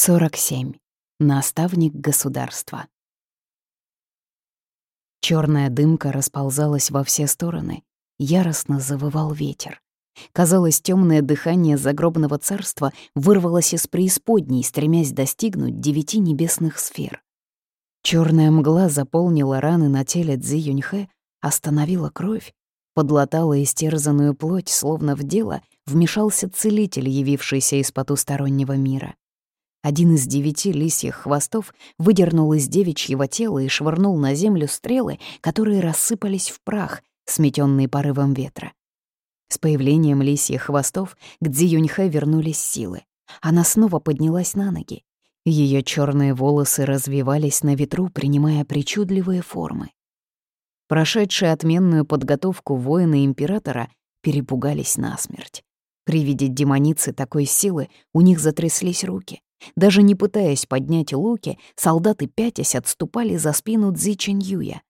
47. Наставник государства. Черная дымка расползалась во все стороны, яростно завывал ветер. Казалось, темное дыхание загробного царства вырвалось из преисподней, стремясь достигнуть девяти небесных сфер. Черная мгла заполнила раны на теле Цзи Юньхэ, остановила кровь, подлатала истерзанную плоть, словно в дело вмешался целитель, явившийся из потустороннего мира. Один из девяти лисьих хвостов выдернул из девичьего тела и швырнул на землю стрелы, которые рассыпались в прах, сметенные порывом ветра. С появлением лисьих хвостов к Цзи вернулись силы. Она снова поднялась на ноги. Ее черные волосы развивались на ветру, принимая причудливые формы. Прошедшие отменную подготовку воины императора перепугались насмерть. При виде демоницы такой силы у них затряслись руки. Даже не пытаясь поднять луки, солдаты пятясь отступали за спину Цзи Чиньюя.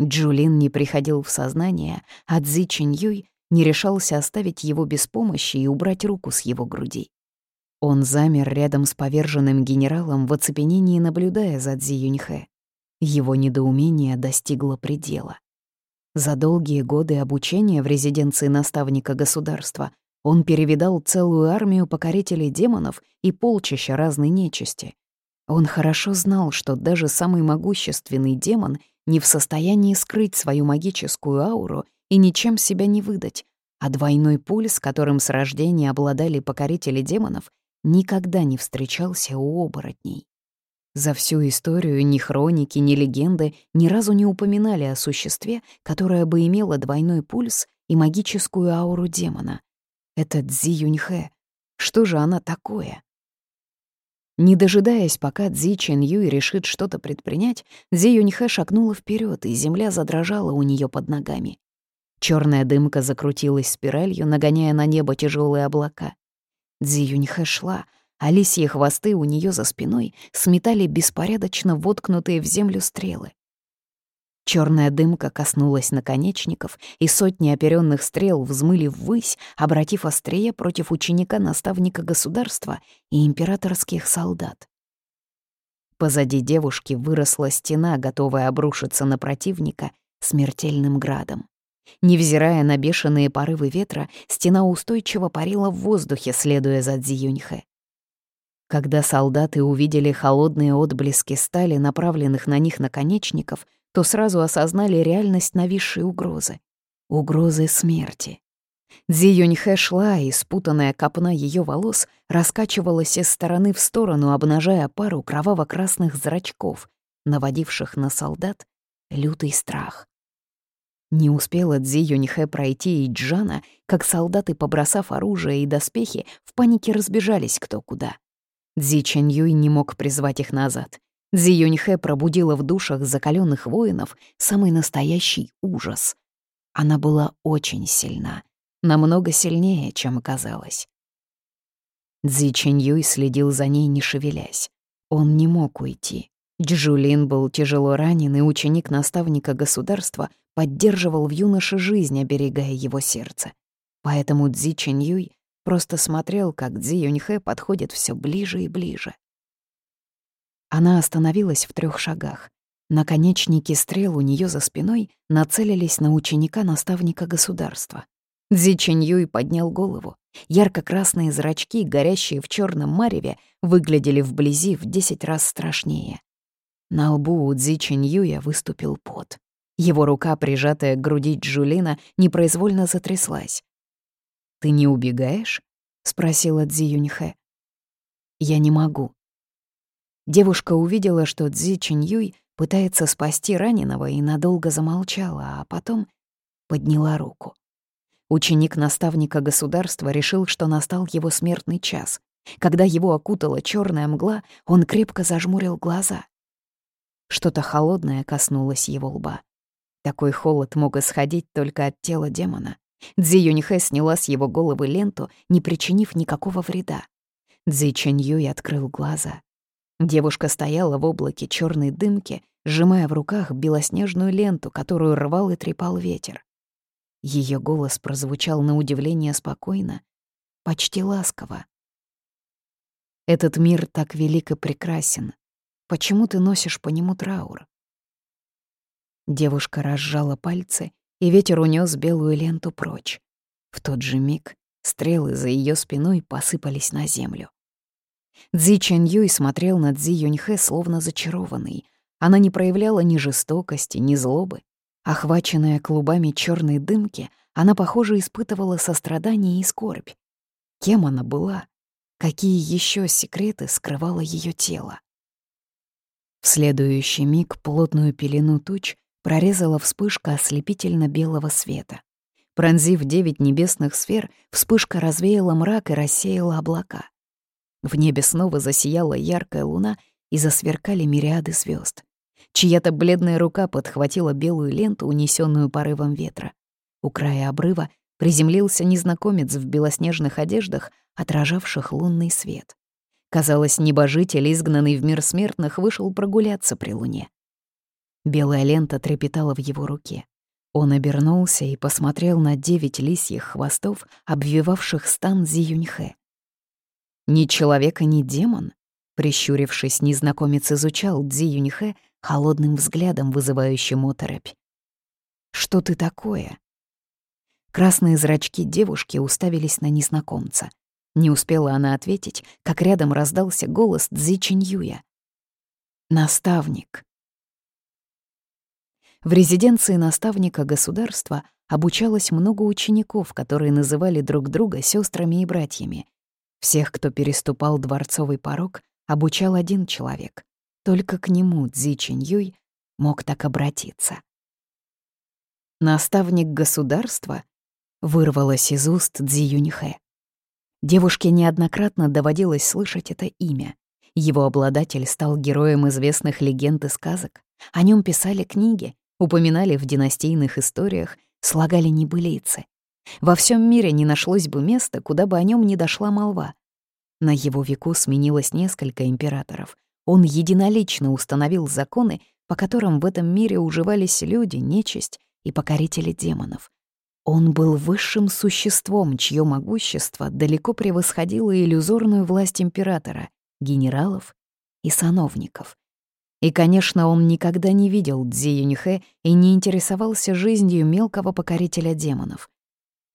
Джулин не приходил в сознание, а Цзи Чиньюй не решался оставить его без помощи и убрать руку с его груди. Он замер рядом с поверженным генералом в оцепенении, наблюдая за Цзи Юньхэ. Его недоумение достигло предела. За долгие годы обучения в резиденции наставника государства он перевидал целую армию покорителей демонов и полчища разной нечисти. Он хорошо знал, что даже самый могущественный демон не в состоянии скрыть свою магическую ауру и ничем себя не выдать, а двойной пульс, которым с рождения обладали покорители демонов, никогда не встречался у оборотней. За всю историю ни хроники, ни легенды ни разу не упоминали о существе, которое бы имело двойной пульс и магическую ауру демона. Это Цзи Юньхэ. Что же она такое? Не дожидаясь, пока Цзи Чен Юй решит что-то предпринять, Цзи Юньхэ шагнула вперед, и земля задрожала у нее под ногами. Черная дымка закрутилась спиралью, нагоняя на небо тяжелые облака. Цзи Юньхэ шла, а лисьи хвосты у нее за спиной сметали беспорядочно воткнутые в землю стрелы. Черная дымка коснулась наконечников, и сотни оперенных стрел взмыли ввысь, обратив острие против ученика наставника государства и императорских солдат. Позади девушки выросла стена, готовая обрушиться на противника смертельным градом. Невзирая на бешеные порывы ветра, стена устойчиво парила в воздухе, следуя за Цзиюньхэ. Когда солдаты увидели холодные отблески стали, направленных на них наконечников, то сразу осознали реальность нависшей угрозы. Угрозы смерти. Дзи Юньхэ шла, и спутанная копна ее волос раскачивалась из стороны в сторону, обнажая пару кроваво-красных зрачков, наводивших на солдат лютый страх. Не успела Дзи Юньхэ пройти и Джана, как солдаты, побросав оружие и доспехи, в панике разбежались кто куда. Дзи Чен Юй не мог призвать их назад. Дзи Юньхэ пробудила в душах закаленных воинов самый настоящий ужас. Она была очень сильна, намного сильнее, чем казалось. Дзи Чен Юй следил за ней, не шевелясь. Он не мог уйти. Джулин был тяжело ранен, и ученик наставника государства поддерживал в юноше жизнь, оберегая его сердце. Поэтому Дзи Чен Юй просто смотрел, как Дзи Юньхэ подходит все ближе и ближе. Она остановилась в трех шагах. Наконечники стрел у нее за спиной нацелились на ученика наставника государства. Дзи Чэньюй поднял голову. Ярко-красные зрачки, горящие в черном мареве, выглядели вблизи в десять раз страшнее. На лбу у Дзи Чэньюя выступил пот. Его рука, прижатая к груди Джулина, непроизвольно затряслась. «Ты не убегаешь?» — спросила Дзи Юньхэ. «Я не могу», Девушка увидела, что Цзи Чиньюй пытается спасти раненого и надолго замолчала, а потом подняла руку. Ученик наставника государства решил, что настал его смертный час. Когда его окутала черная мгла, он крепко зажмурил глаза. Что-то холодное коснулось его лба. Такой холод мог исходить только от тела демона. Цзи Юньхэ сняла с его головы ленту, не причинив никакого вреда. Цзи Чэнь открыл глаза. Девушка стояла в облаке черной дымки, сжимая в руках белоснежную ленту, которую рвал и трепал ветер. Ее голос прозвучал на удивление спокойно, почти ласково. Этот мир так велик и прекрасен. Почему ты носишь по нему траур?» Девушка разжала пальцы, и ветер унес белую ленту прочь. В тот же миг стрелы за ее спиной посыпались на землю. Цзи Чэнь Юй смотрел на Цзи Юньхэ словно зачарованный. Она не проявляла ни жестокости, ни злобы. Охваченная клубами черной дымки, она, похоже, испытывала сострадание и скорбь. Кем она была? Какие еще секреты скрывало ее тело? В следующий миг плотную пелену туч прорезала вспышка ослепительно-белого света. Пронзив девять небесных сфер, вспышка развеяла мрак и рассеяла облака. В небе снова засияла яркая луна и засверкали мириады звезд. Чья-то бледная рука подхватила белую ленту, унесенную порывом ветра. У края обрыва приземлился незнакомец в белоснежных одеждах, отражавших лунный свет. Казалось, небожитель, изгнанный в мир смертных, вышел прогуляться при луне. Белая лента трепетала в его руке. Он обернулся и посмотрел на девять лисьих хвостов, обвивавших стан Зиюньхэ. Ни человек ни демон. Прищурившись, незнакомец изучал Дзи Юньхэ холодным взглядом, вызывающим оторопь. «Что ты такое?» Красные зрачки девушки уставились на незнакомца. Не успела она ответить, как рядом раздался голос Цзи Чиньюя. «Наставник». В резиденции наставника государства обучалось много учеников, которые называли друг друга сестрами и братьями. Всех, кто переступал дворцовый порог, обучал один человек. Только к нему Цзи Чиньюй мог так обратиться. «Наставник государства?» — вырвалось из уст Цзи Юньхэ. Девушке неоднократно доводилось слышать это имя. Его обладатель стал героем известных легенд и сказок. О нем писали книги, упоминали в династийных историях, слагали небылицы. Во всем мире не нашлось бы места, куда бы о нем не дошла молва. На его веку сменилось несколько императоров. Он единолично установил законы, по которым в этом мире уживались люди, нечисть и покорители демонов. Он был высшим существом, чье могущество далеко превосходило иллюзорную власть императора, генералов и сановников. И, конечно, он никогда не видел Цзи Юньхэ и не интересовался жизнью мелкого покорителя демонов.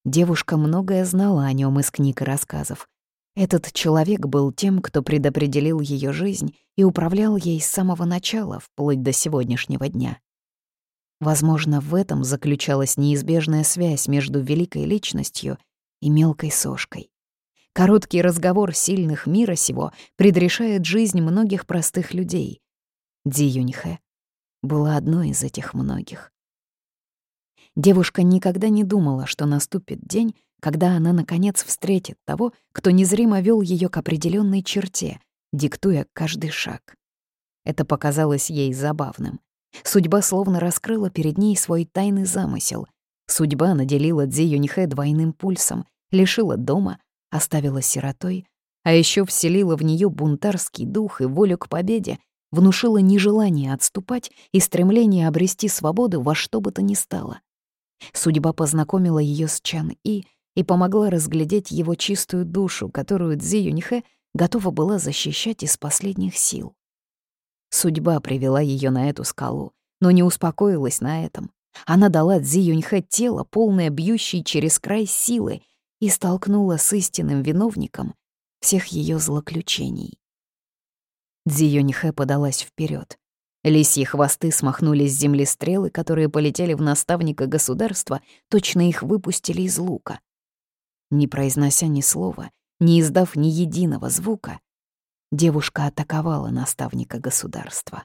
Девушка многое знала о нем из книг и рассказов. Этот человек был тем, кто предопределил ее жизнь и управлял ей с самого начала, вплоть до сегодняшнего дня. Возможно, в этом заключалась неизбежная связь между великой личностью и мелкой сошкой. Короткий разговор сильных мира сего предрешает жизнь многих простых людей. Ди Юньхэ была одной из этих многих. Девушка никогда не думала, что наступит день, когда она, наконец, встретит того, кто незримо вел ее к определенной черте, диктуя каждый шаг. Это показалось ей забавным. Судьба словно раскрыла перед ней свой тайный замысел. Судьба наделила Дзи Юньхэ двойным пульсом, лишила дома, оставила сиротой, а еще вселила в нее бунтарский дух и волю к победе, внушила нежелание отступать и стремление обрести свободу во что бы то ни стало. Судьба познакомила ее с Чан И и помогла разглядеть его чистую душу, которую Цзи Юньхэ готова была защищать из последних сил. Судьба привела ее на эту скалу, но не успокоилась на этом. Она дала Цзи Юньхэ тело, полное бьющей через край силы, и столкнула с истинным виновником всех ее злоключений. Цзи Юньхэ подалась вперед. Лисьи хвосты смахнули с земли стрелы, которые полетели в наставника государства, точно их выпустили из лука. Не произнося ни слова, не издав ни единого звука, девушка атаковала наставника государства.